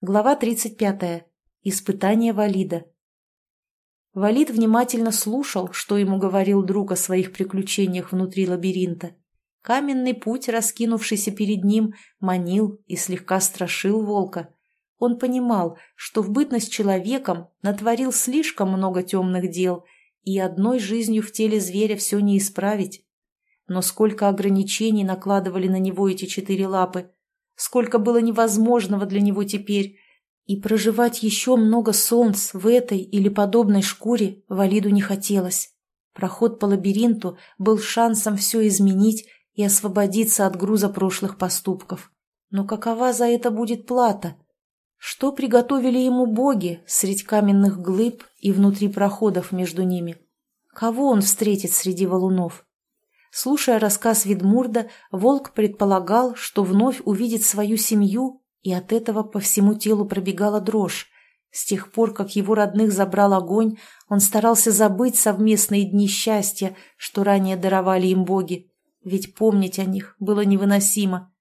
Глава 35. Испытание Валида. Валид внимательно слушал, что ему говорил друг о своих приключениях внутри лабиринта. Каменный путь, раскинувшийся перед ним, манил и слегка страшил волка. Он понимал, что в бытность человеком натворил слишком много темных дел, и одной жизнью в теле зверя все не исправить. Но сколько ограничений накладывали на него эти четыре лапы – сколько было невозможного для него теперь, и проживать еще много солнц в этой или подобной шкуре Валиду не хотелось. Проход по лабиринту был шансом все изменить и освободиться от груза прошлых поступков. Но какова за это будет плата? Что приготовили ему боги среди каменных глыб и внутри проходов между ними? Кого он встретит среди валунов? Слушая рассказ Ведмурда, волк предполагал, что вновь увидит свою семью, и от этого по всему телу пробегала дрожь. С тех пор, как его родных забрал огонь, он старался забыть совместные дни счастья, что ранее даровали им боги, ведь помнить о них было невыносимо.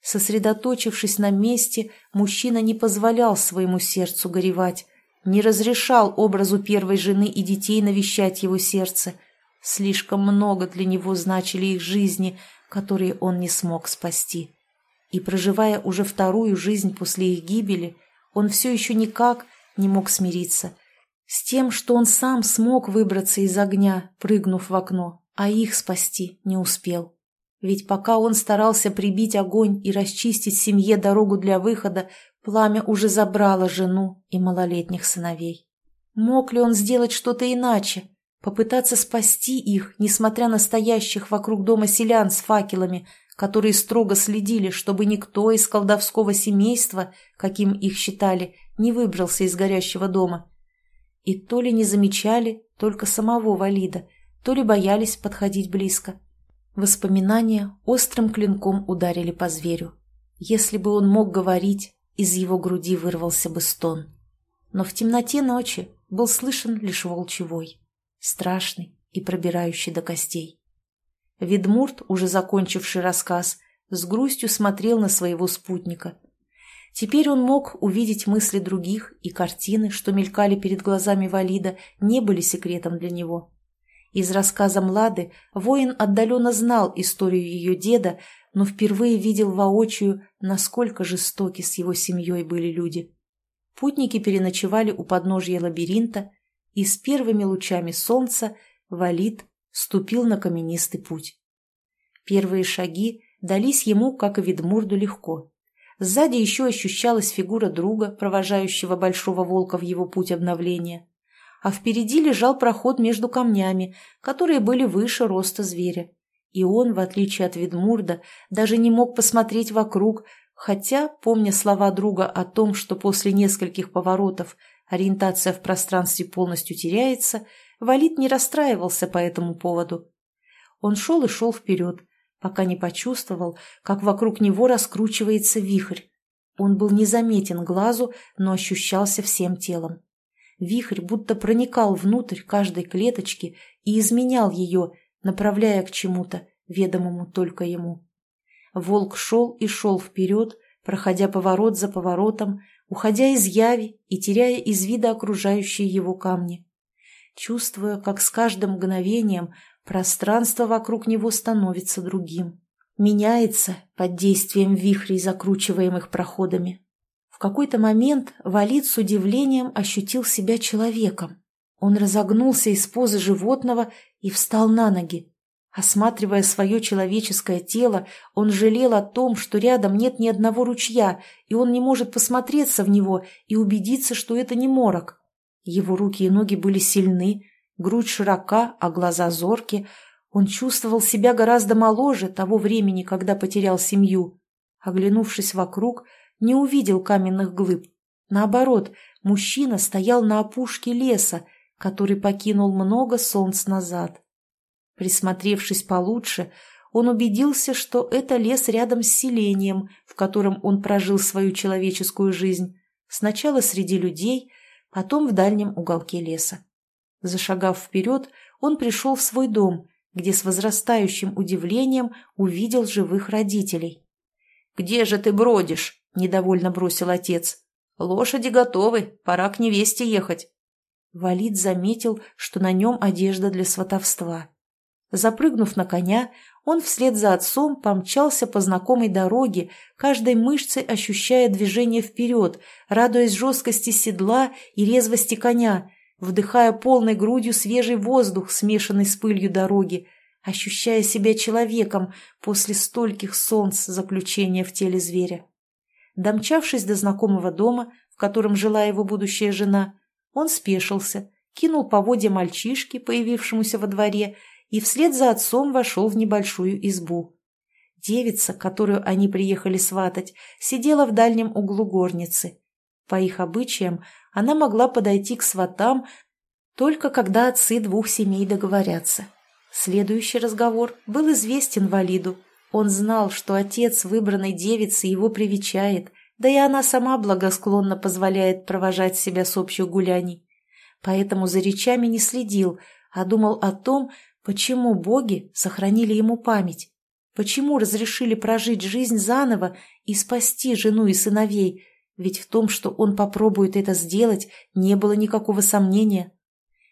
Сосредоточившись на месте, мужчина не позволял своему сердцу горевать, не разрешал образу первой жены и детей навещать его сердце – Слишком много для него значили их жизни, которые он не смог спасти. И проживая уже вторую жизнь после их гибели, он все еще никак не мог смириться с тем, что он сам смог выбраться из огня, прыгнув в окно, а их спасти не успел. Ведь пока он старался прибить огонь и расчистить семье дорогу для выхода, пламя уже забрало жену и малолетних сыновей. Мог ли он сделать что-то иначе? Попытаться спасти их, несмотря на стоящих вокруг дома селян с факелами, которые строго следили, чтобы никто из колдовского семейства, каким их считали, не выбрался из горящего дома. И то ли не замечали только самого Валида, то ли боялись подходить близко. Воспоминания острым клинком ударили по зверю. Если бы он мог говорить, из его груди вырвался бы стон. Но в темноте ночи был слышен лишь волчий страшный и пробирающий до костей. Ведмурт, уже закончивший рассказ, с грустью смотрел на своего спутника. Теперь он мог увидеть мысли других, и картины, что мелькали перед глазами Валида, не были секретом для него. Из рассказа Млады воин отдаленно знал историю ее деда, но впервые видел воочию, насколько жестоки с его семьей были люди. Путники переночевали у подножья лабиринта, и с первыми лучами солнца Валид ступил на каменистый путь. Первые шаги дались ему, как и Ведмурду, легко. Сзади еще ощущалась фигура друга, провожающего большого волка в его путь обновления. А впереди лежал проход между камнями, которые были выше роста зверя. И он, в отличие от Ведмурда, даже не мог посмотреть вокруг, хотя, помня слова друга о том, что после нескольких поворотов ориентация в пространстве полностью теряется, Валид не расстраивался по этому поводу. Он шел и шел вперед, пока не почувствовал, как вокруг него раскручивается вихрь. Он был незаметен глазу, но ощущался всем телом. Вихрь будто проникал внутрь каждой клеточки и изменял ее, направляя к чему-то, ведомому только ему. Волк шел и шел вперед, проходя поворот за поворотом, уходя из яви и теряя из вида окружающие его камни. Чувствуя, как с каждым мгновением пространство вокруг него становится другим. Меняется под действием вихрей, закручиваемых проходами. В какой-то момент Валид с удивлением ощутил себя человеком. Он разогнулся из позы животного и встал на ноги. Осматривая свое человеческое тело, он жалел о том, что рядом нет ни одного ручья, и он не может посмотреться в него и убедиться, что это не морок. Его руки и ноги были сильны, грудь широка, а глаза зорки. Он чувствовал себя гораздо моложе того времени, когда потерял семью. Оглянувшись вокруг, не увидел каменных глыб. Наоборот, мужчина стоял на опушке леса, который покинул много солнц назад. Присмотревшись получше, он убедился, что это лес рядом с селением, в котором он прожил свою человеческую жизнь, сначала среди людей, потом в дальнем уголке леса. Зашагав вперед, он пришел в свой дом, где с возрастающим удивлением увидел живых родителей. «Где же ты бродишь?» – недовольно бросил отец. Лошади готовы, пора к невесте ехать. Валид заметил, что на нем одежда для сватовства. Запрыгнув на коня, он вслед за отцом помчался по знакомой дороге, каждой мышцей ощущая движение вперед, радуясь жесткости седла и резвости коня, вдыхая полной грудью свежий воздух, смешанный с пылью дороги, ощущая себя человеком после стольких солнц заключения в теле зверя. Домчавшись до знакомого дома, в котором жила его будущая жена, он спешился, кинул поводья мальчишке, появившемуся во дворе, и вслед за отцом вошел в небольшую избу. Девица, которую они приехали сватать, сидела в дальнем углу горницы. По их обычаям она могла подойти к сватам только когда отцы двух семей договорятся. Следующий разговор был известен Валиду. Он знал, что отец выбранной девицы его привечает, да и она сама благосклонно позволяет провожать себя с общих гуляний. Поэтому за речами не следил, а думал о том, почему боги сохранили ему память, почему разрешили прожить жизнь заново и спасти жену и сыновей, ведь в том, что он попробует это сделать, не было никакого сомнения.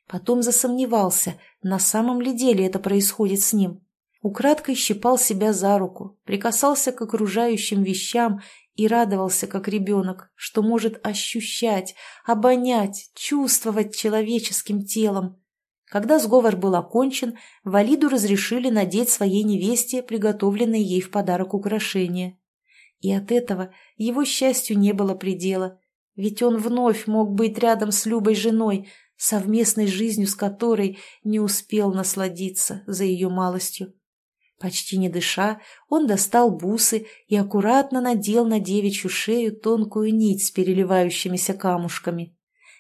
Потом засомневался, на самом ли деле это происходит с ним. Украдкой щипал себя за руку, прикасался к окружающим вещам и радовался, как ребенок, что может ощущать, обонять, чувствовать человеческим телом. Когда сговор был окончен, Валиду разрешили надеть своей невесте приготовленные ей в подарок украшения. И от этого его счастью не было предела, ведь он вновь мог быть рядом с любой женой, совместной жизнью с которой не успел насладиться за ее малостью. Почти не дыша, он достал бусы и аккуратно надел на девичью шею тонкую нить с переливающимися камушками.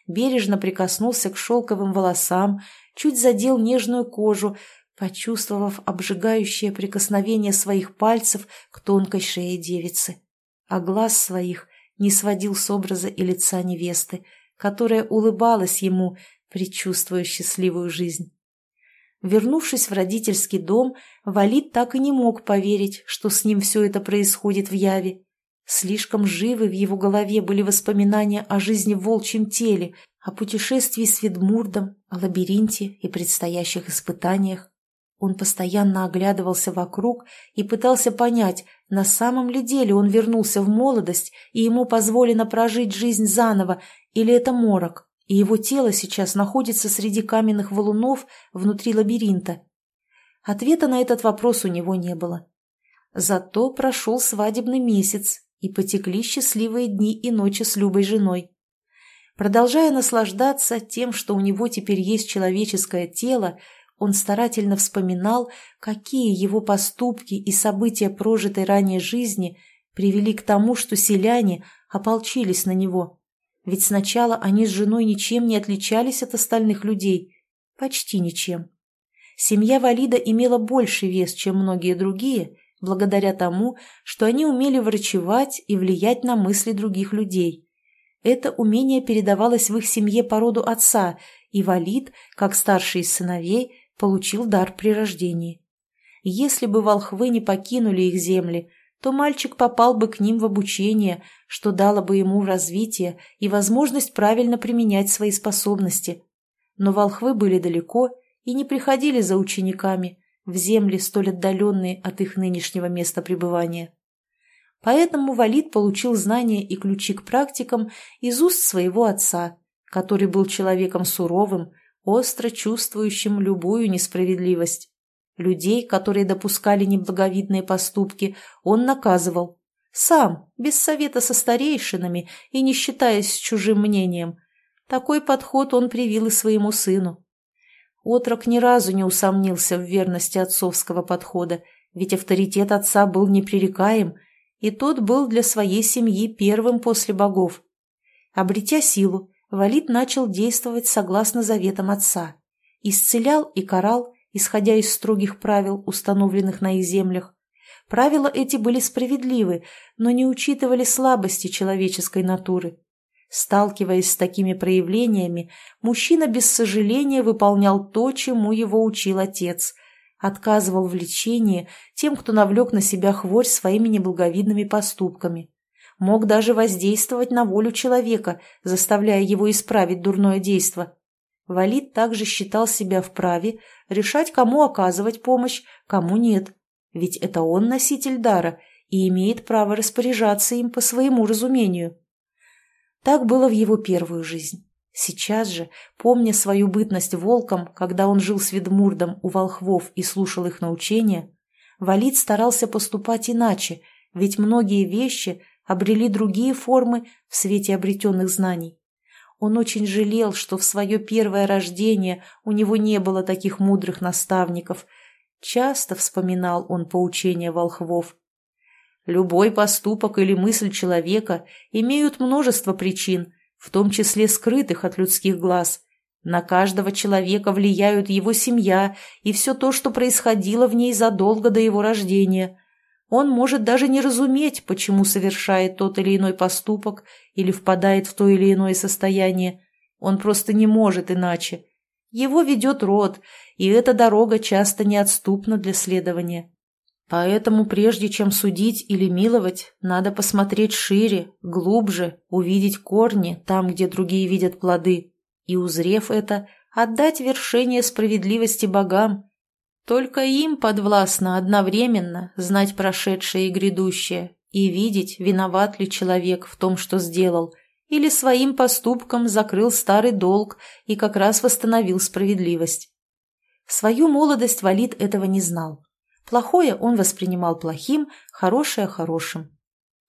Бережно прикоснулся к шелковым волосам, чуть задел нежную кожу, почувствовав обжигающее прикосновение своих пальцев к тонкой шее девицы. А глаз своих не сводил с образа и лица невесты, которая улыбалась ему, предчувствуя счастливую жизнь. Вернувшись в родительский дом, Валид так и не мог поверить, что с ним все это происходит в яве. Слишком живы в его голове были воспоминания о жизни в волчьем теле, о путешествии с Ведмурдом, о лабиринте и предстоящих испытаниях. Он постоянно оглядывался вокруг и пытался понять, на самом ли деле он вернулся в молодость и ему позволено прожить жизнь заново, или это морок и его тело сейчас находится среди каменных валунов внутри лабиринта? Ответа на этот вопрос у него не было. Зато прошел свадебный месяц, и потекли счастливые дни и ночи с любой женой. Продолжая наслаждаться тем, что у него теперь есть человеческое тело, он старательно вспоминал, какие его поступки и события прожитой ранее жизни привели к тому, что селяне ополчились на него. Ведь сначала они с женой ничем не отличались от остальных людей. Почти ничем. Семья Валида имела больше вес, чем многие другие, благодаря тому, что они умели врачевать и влиять на мысли других людей. Это умение передавалось в их семье по роду отца, и Валид, как старший из сыновей, получил дар при рождении. Если бы волхвы не покинули их земли, то мальчик попал бы к ним в обучение, что дало бы ему развитие и возможность правильно применять свои способности. Но волхвы были далеко и не приходили за учениками в земли, столь отдаленные от их нынешнего места пребывания. Поэтому Валид получил знания и ключи к практикам из уст своего отца, который был человеком суровым, остро чувствующим любую несправедливость. Людей, которые допускали неблаговидные поступки, он наказывал. Сам, без совета со старейшинами и не считаясь с чужим мнением. Такой подход он привил и своему сыну. Отрок ни разу не усомнился в верности отцовского подхода, ведь авторитет отца был непререкаем, и тот был для своей семьи первым после богов. Обретя силу, Валид начал действовать согласно заветам отца. Исцелял и карал, исходя из строгих правил, установленных на их землях. Правила эти были справедливы, но не учитывали слабости человеческой натуры. Сталкиваясь с такими проявлениями, мужчина без сожаления выполнял то, чему его учил отец, отказывал в лечении тем, кто навлек на себя хворь своими неблаговидными поступками. мог даже воздействовать на волю человека, заставляя его исправить дурное действо. Валид также считал себя вправе решать, кому оказывать помощь, кому нет. Ведь это он носитель дара и имеет право распоряжаться им по своему разумению. Так было в его первую жизнь. Сейчас же, помня свою бытность волком, когда он жил с Ведмурдом у волхвов и слушал их научения, Валид старался поступать иначе, ведь многие вещи обрели другие формы в свете обретенных знаний. Он очень жалел, что в свое первое рождение у него не было таких мудрых наставников. Часто вспоминал он поучения волхвов. Любой поступок или мысль человека имеют множество причин, в том числе скрытых от людских глаз. На каждого человека влияют его семья и все то, что происходило в ней задолго до его рождения. Он может даже не разуметь, почему совершает тот или иной поступок или впадает в то или иное состояние. Он просто не может иначе. Его ведет род, и эта дорога часто неотступна для следования. Поэтому прежде чем судить или миловать, надо посмотреть шире, глубже, увидеть корни там, где другие видят плоды, и, узрев это, отдать вершение справедливости богам. Только им подвластно одновременно знать прошедшее и грядущее и видеть, виноват ли человек в том, что сделал, или своим поступком закрыл старый долг и как раз восстановил справедливость. Свою молодость Валид этого не знал. Плохое он воспринимал плохим, хорошее – хорошим.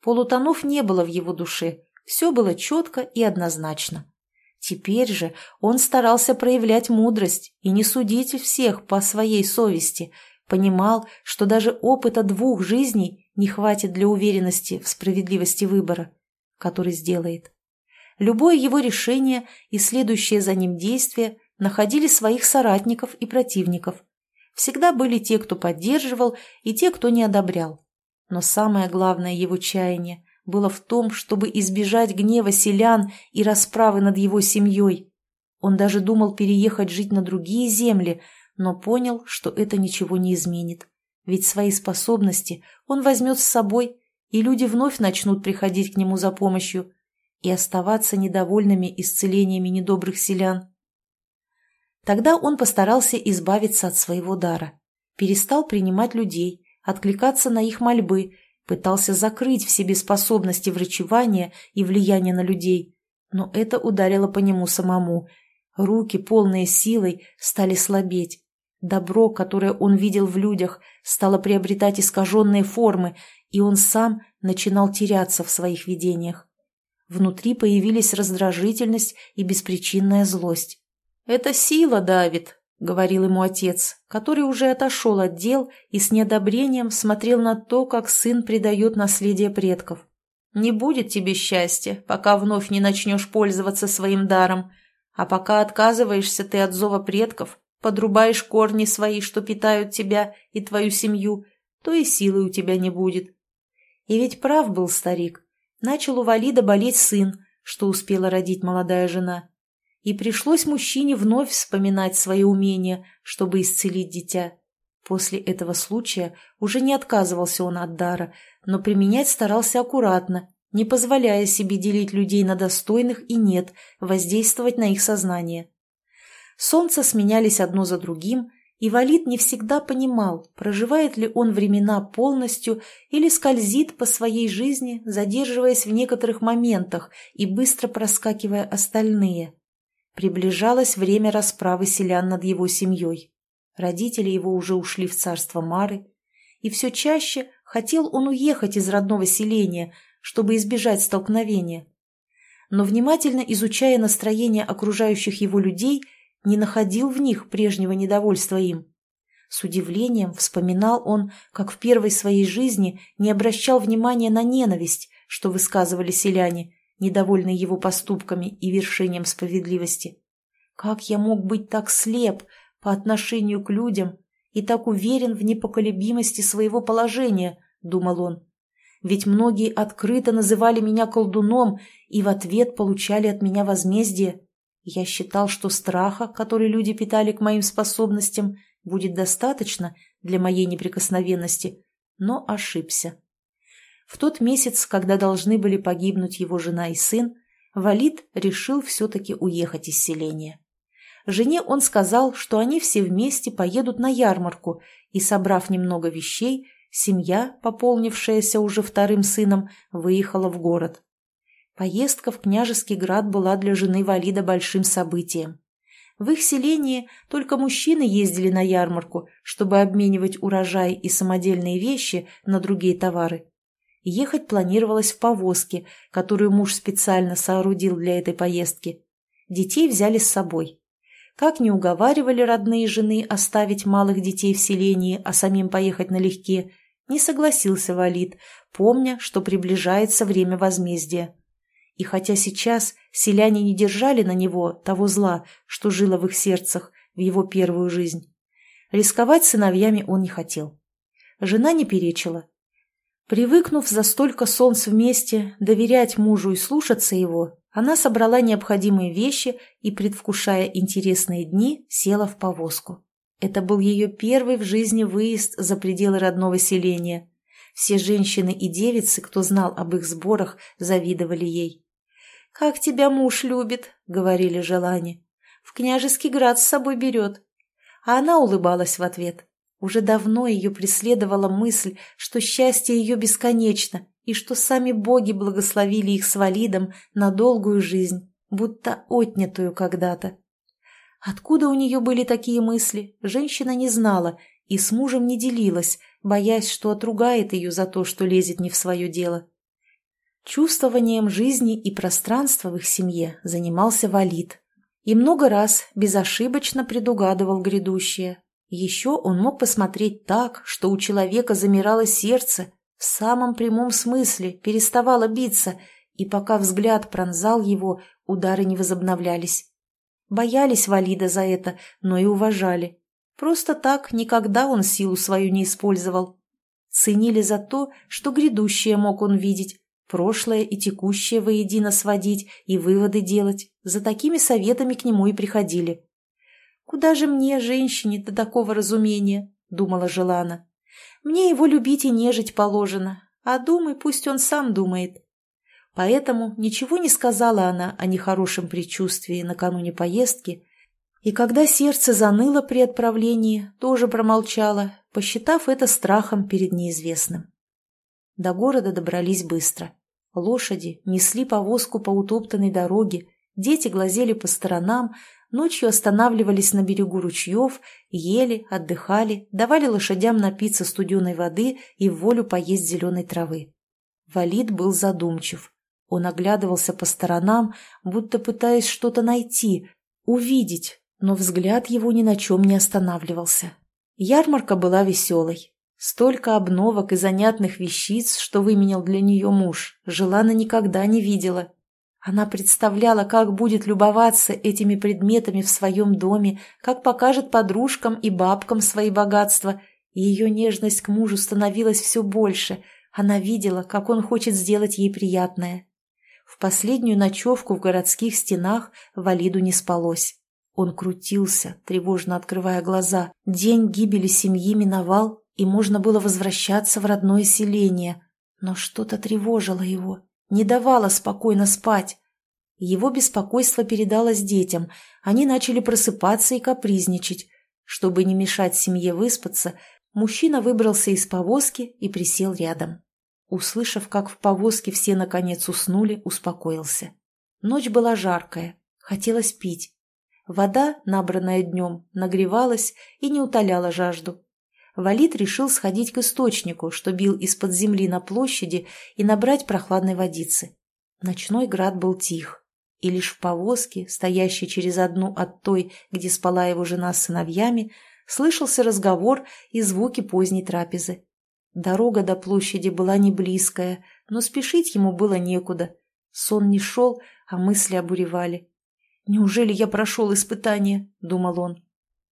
Полутонов не было в его душе, все было четко и однозначно. Теперь же он старался проявлять мудрость и не судить всех по своей совести, понимал, что даже опыта двух жизней не хватит для уверенности в справедливости выбора, который сделает. Любое его решение и следующее за ним действие находили своих соратников и противников – Всегда были те, кто поддерживал, и те, кто не одобрял. Но самое главное его чаяние было в том, чтобы избежать гнева селян и расправы над его семьей. Он даже думал переехать жить на другие земли, но понял, что это ничего не изменит. Ведь свои способности он возьмет с собой, и люди вновь начнут приходить к нему за помощью и оставаться недовольными исцелениями недобрых селян. Тогда он постарался избавиться от своего дара, перестал принимать людей, откликаться на их мольбы, пытался закрыть в себе способности врачевания и влияния на людей. Но это ударило по нему самому. Руки, полные силой, стали слабеть. Добро, которое он видел в людях, стало приобретать искаженные формы, и он сам начинал теряться в своих видениях. Внутри появились раздражительность и беспричинная злость. «Это сила давит», — говорил ему отец, который уже отошел от дел и с неодобрением смотрел на то, как сын предает наследие предков. «Не будет тебе счастья, пока вновь не начнешь пользоваться своим даром, а пока отказываешься ты от зова предков, подрубаешь корни свои, что питают тебя и твою семью, то и силы у тебя не будет». И ведь прав был старик. Начал у Валида болеть сын, что успела родить молодая жена и пришлось мужчине вновь вспоминать свои умения, чтобы исцелить дитя. После этого случая уже не отказывался он от дара, но применять старался аккуратно, не позволяя себе делить людей на достойных и нет, воздействовать на их сознание. Солнца сменялись одно за другим, и Валид не всегда понимал, проживает ли он времена полностью или скользит по своей жизни, задерживаясь в некоторых моментах и быстро проскакивая остальные. Приближалось время расправы селян над его семьей. Родители его уже ушли в царство Мары, и все чаще хотел он уехать из родного селения, чтобы избежать столкновения. Но внимательно изучая настроение окружающих его людей, не находил в них прежнего недовольства им. С удивлением вспоминал он, как в первой своей жизни не обращал внимания на ненависть, что высказывали селяне, недовольный его поступками и вершением справедливости. Как я мог быть так слеп по отношению к людям и так уверен в непоколебимости своего положения, думал он. Ведь многие открыто называли меня колдуном и в ответ получали от меня возмездие. Я считал, что страха, который люди питали к моим способностям, будет достаточно для моей неприкосновенности, но ошибся. В тот месяц, когда должны были погибнуть его жена и сын, Валид решил все-таки уехать из селения. Жене он сказал, что они все вместе поедут на ярмарку, и, собрав немного вещей, семья, пополнившаяся уже вторым сыном, выехала в город. Поездка в княжеский град была для жены Валида большим событием. В их селении только мужчины ездили на ярмарку, чтобы обменивать урожай и самодельные вещи на другие товары. Ехать планировалось в повозке, которую муж специально соорудил для этой поездки. Детей взяли с собой. Как не уговаривали родные жены оставить малых детей в селении, а самим поехать налегке, не согласился Валид, помня, что приближается время возмездия. И хотя сейчас селяне не держали на него того зла, что жило в их сердцах в его первую жизнь, рисковать сыновьями он не хотел. Жена не перечила. Привыкнув за столько солнц вместе, доверять мужу и слушаться его, она собрала необходимые вещи и, предвкушая интересные дни, села в повозку. Это был ее первый в жизни выезд за пределы родного селения. Все женщины и девицы, кто знал об их сборах, завидовали ей. «Как тебя муж любит», — говорили желания. «В княжеский град с собой берет». А она улыбалась в ответ. Уже давно ее преследовала мысль, что счастье ее бесконечно, и что сами боги благословили их с Валидом на долгую жизнь, будто отнятую когда-то. Откуда у нее были такие мысли, женщина не знала и с мужем не делилась, боясь, что отругает ее за то, что лезет не в свое дело. Чувствованием жизни и пространства в их семье занимался Валид и много раз безошибочно предугадывал грядущее. Еще он мог посмотреть так, что у человека замирало сердце, в самом прямом смысле переставала биться, и пока взгляд пронзал его, удары не возобновлялись. Боялись Валида за это, но и уважали. Просто так никогда он силу свою не использовал. Ценили за то, что грядущее мог он видеть, прошлое и текущее воедино сводить и выводы делать. За такими советами к нему и приходили. «Куда же мне, женщине, до такого разумения?» — думала Желана. Мне его любить и нежить положено, а думай, пусть он сам думает. Поэтому ничего не сказала она о нехорошем предчувствии накануне поездки, и когда сердце заныло при отправлении, тоже промолчала, посчитав это страхом перед неизвестным. До города добрались быстро. Лошади несли повозку по утоптанной дороге, дети глазели по сторонам, Ночью останавливались на берегу ручьев, ели, отдыхали, давали лошадям напиться студеной воды и в волю поесть зеленой травы. Валид был задумчив. Он оглядывался по сторонам, будто пытаясь что-то найти, увидеть, но взгляд его ни на чем не останавливался. Ярмарка была веселой. Столько обновок и занятных вещиц, что выменял для нее муж, Желана никогда не видела она представляла, как будет любоваться этими предметами в своем доме, как покажет подружкам и бабкам свои богатства. И ее нежность к мужу становилась все больше. Она видела, как он хочет сделать ей приятное. В последнюю ночевку в городских стенах Валиду не спалось. Он крутился, тревожно открывая глаза. День гибели семьи миновал, и можно было возвращаться в родное селение. Но что-то тревожило его не давала спокойно спать. Его беспокойство передалось детям, они начали просыпаться и капризничать. Чтобы не мешать семье выспаться, мужчина выбрался из повозки и присел рядом. Услышав, как в повозке все наконец уснули, успокоился. Ночь была жаркая, хотелось пить. Вода, набранная днем, нагревалась и не утоляла жажду. Валид решил сходить к источнику, что бил из-под земли на площади, и набрать прохладной водицы. Ночной град был тих, и лишь в повозке, стоящей через одну от той, где спала его жена с сыновьями, слышался разговор и звуки поздней трапезы. Дорога до площади была не близкая, но спешить ему было некуда. Сон не шел, а мысли обуревали. «Неужели я прошел испытание?» — думал он.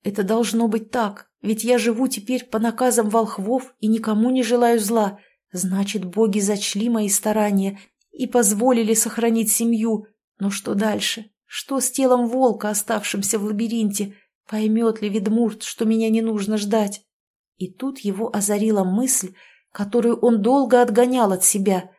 «Это должно быть так, ведь я живу теперь по наказам волхвов и никому не желаю зла. Значит, боги зачли мои старания и позволили сохранить семью. Но что дальше? Что с телом волка, оставшимся в лабиринте? Поймет ли Ведмурт, что меня не нужно ждать?» И тут его озарила мысль, которую он долго отгонял от себя.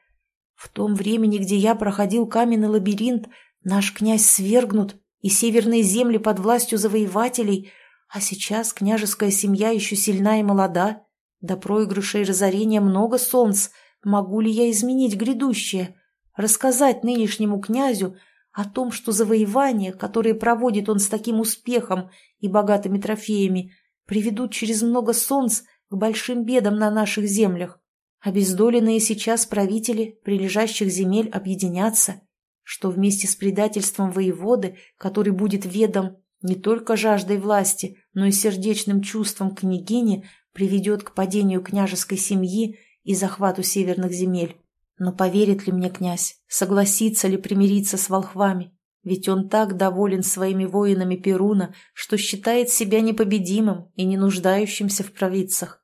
В том времени, где я проходил каменный лабиринт, наш князь свергнут, и северные земли под властью завоевателей, а сейчас княжеская семья еще сильна и молода. До проигрыша и разорения много солнц. Могу ли я изменить грядущее? Рассказать нынешнему князю о том, что завоевания, которые проводит он с таким успехом и богатыми трофеями, приведут через много солнц к большим бедам на наших землях. Обездоленные сейчас правители прилежащих земель объединятся, что вместе с предательством воеводы, который будет ведом не только жаждой власти, но и сердечным чувством княгини, приведет к падению княжеской семьи и захвату северных земель. Но поверит ли мне князь, согласится ли примириться с волхвами? Ведь он так доволен своими воинами Перуна, что считает себя непобедимым и не нуждающимся в провидцах.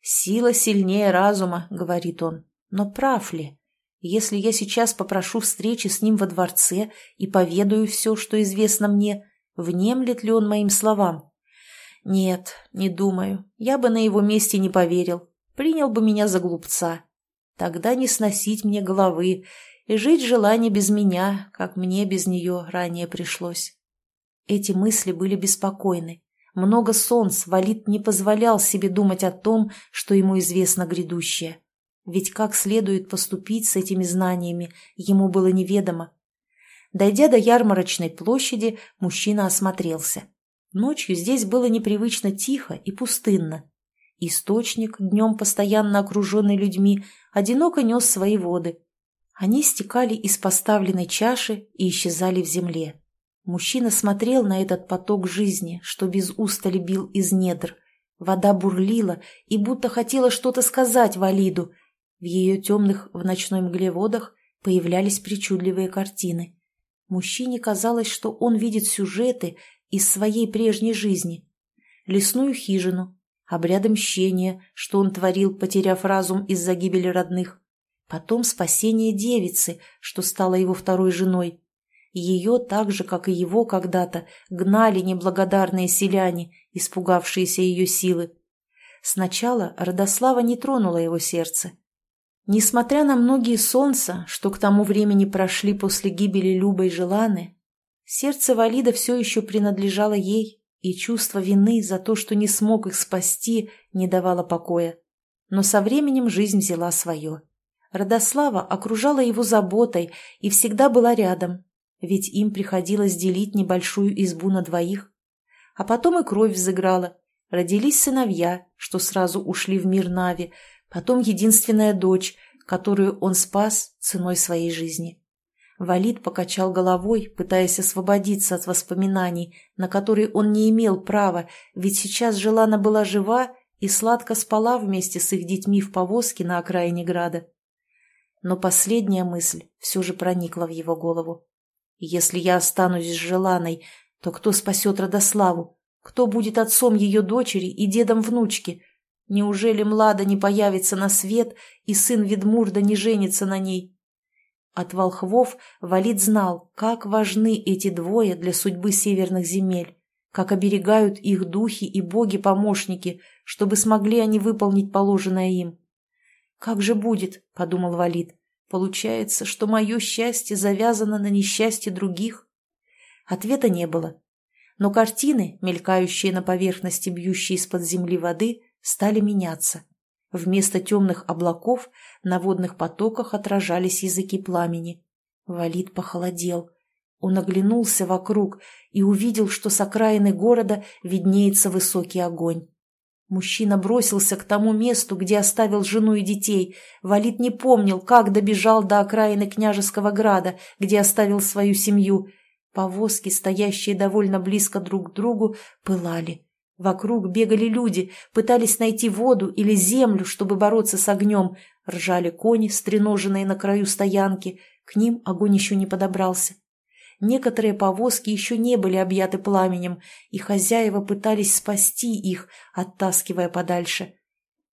«Сила сильнее разума», — говорит он. «Но прав ли? Если я сейчас попрошу встречи с ним во дворце и поведаю все, что известно мне, внемлет ли он моим словам? Нет, не думаю. Я бы на его месте не поверил. Принял бы меня за глупца. Тогда не сносить мне головы и жить желание без меня, как мне без нее ранее пришлось. Эти мысли были беспокойны. Много солнц Валит не позволял себе думать о том, что ему известно грядущее. Ведь как следует поступить с этими знаниями, ему было неведомо. Дойдя до ярмарочной площади, мужчина осмотрелся. Ночью здесь было непривычно тихо и пустынно. Источник, днем постоянно окруженный людьми, одиноко нес свои воды. Они стекали из поставленной чаши и исчезали в земле. Мужчина смотрел на этот поток жизни, что без устали бил из недр. Вода бурлила и будто хотела что-то сказать Валиду. В ее темных в ночной мгле водах появлялись причудливые картины. Мужчине казалось, что он видит сюжеты из своей прежней жизни. Лесную хижину, обряды мщения, что он творил, потеряв разум из-за гибели родных. Потом спасение девицы, что стала его второй женой. Ее, так же, как и его когда-то, гнали неблагодарные селяне, испугавшиеся ее силы. Сначала Родослава не тронула его сердце. Несмотря на многие солнца, что к тому времени прошли после гибели Любой Желаны, сердце Валида все еще принадлежало ей, и чувство вины за то, что не смог их спасти, не давало покоя. Но со временем жизнь взяла свое. Родослава окружала его заботой и всегда была рядом, ведь им приходилось делить небольшую избу на двоих. А потом и кровь взыграла. Родились сыновья, что сразу ушли в мир Нави, потом единственная дочь, которую он спас ценой своей жизни. Валид покачал головой, пытаясь освободиться от воспоминаний, на которые он не имел права, ведь сейчас Желана была жива и сладко спала вместе с их детьми в повозке на окраине града. Но последняя мысль все же проникла в его голову. «Если я останусь с Желаной, то кто спасет Родославу? Кто будет отцом ее дочери и дедом внучки? Неужели Млада не появится на свет, и сын Ведмурда не женится на ней?» От волхвов Валид знал, как важны эти двое для судьбы северных земель, как оберегают их духи и боги-помощники, чтобы смогли они выполнить положенное им. «Как же будет?» — подумал Валид. «Получается, что мое счастье завязано на несчастье других?» Ответа не было. Но картины, мелькающие на поверхности бьющей из-под земли воды, стали меняться. Вместо темных облаков на водных потоках отражались языки пламени. Валид похолодел. Он оглянулся вокруг и увидел, что с окраины города виднеется высокий огонь. Мужчина бросился к тому месту, где оставил жену и детей. Валид не помнил, как добежал до окраины княжеского града, где оставил свою семью. Повозки, стоящие довольно близко друг к другу, пылали. Вокруг бегали люди, пытались найти воду или землю, чтобы бороться с огнем. Ржали кони, стреноженные на краю стоянки. К ним огонь еще не подобрался. Некоторые повозки еще не были объяты пламенем, и хозяева пытались спасти их, оттаскивая подальше.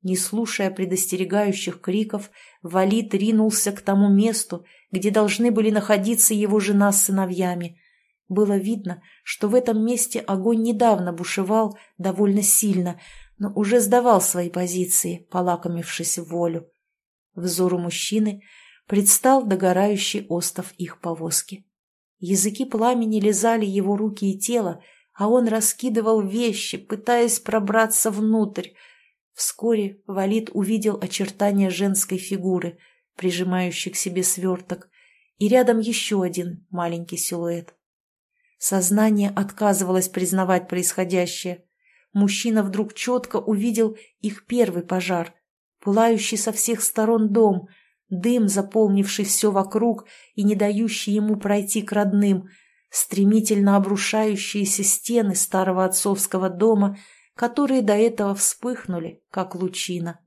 Не слушая предостерегающих криков, Валид ринулся к тому месту, где должны были находиться его жена с сыновьями. Было видно, что в этом месте огонь недавно бушевал довольно сильно, но уже сдавал свои позиции, полакомившись волю. Взору мужчины предстал догорающий остов их повозки. Языки пламени лизали его руки и тело, а он раскидывал вещи, пытаясь пробраться внутрь. Вскоре Валид увидел очертания женской фигуры, прижимающей к себе сверток, и рядом еще один маленький силуэт. Сознание отказывалось признавать происходящее. Мужчина вдруг четко увидел их первый пожар, пылающий со всех сторон дом, дым, заполнивший все вокруг и не дающий ему пройти к родным, стремительно обрушающиеся стены старого отцовского дома, которые до этого вспыхнули, как лучина.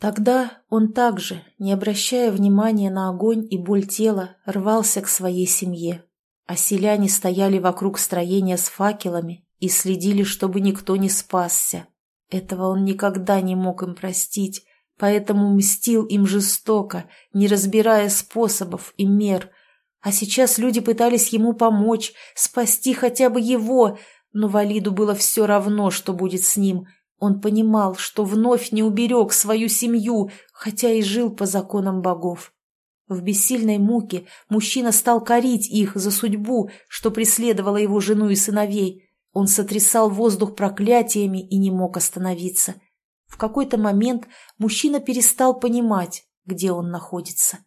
Тогда он также, не обращая внимания на огонь и боль тела, рвался к своей семье, а селяне стояли вокруг строения с факелами и следили, чтобы никто не спасся. Этого он никогда не мог им простить, поэтому мстил им жестоко, не разбирая способов и мер. А сейчас люди пытались ему помочь, спасти хотя бы его, но Валиду было все равно, что будет с ним. Он понимал, что вновь не уберег свою семью, хотя и жил по законам богов. В бессильной муке мужчина стал корить их за судьбу, что преследовала его жену и сыновей. Он сотрясал воздух проклятиями и не мог остановиться. В какой-то момент мужчина перестал понимать, где он находится.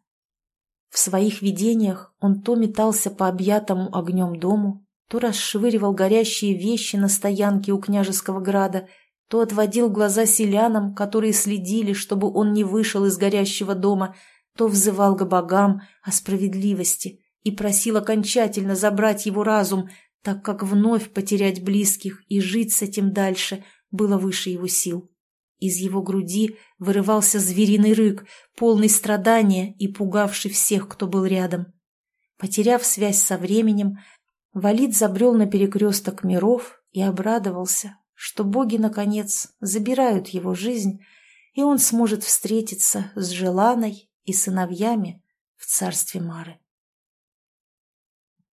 В своих видениях он то метался по объятому огнем дому, то расшвыривал горящие вещи на стоянке у княжеского града, то отводил глаза селянам, которые следили, чтобы он не вышел из горящего дома, то взывал к богам о справедливости и просил окончательно забрать его разум, так как вновь потерять близких и жить с этим дальше было выше его сил. Из его груди вырывался звериный рык, полный страдания и пугавший всех, кто был рядом. Потеряв связь со временем, Валид забрел на перекресток миров и обрадовался, что боги, наконец, забирают его жизнь, и он сможет встретиться с Желаной и сыновьями в царстве Мары.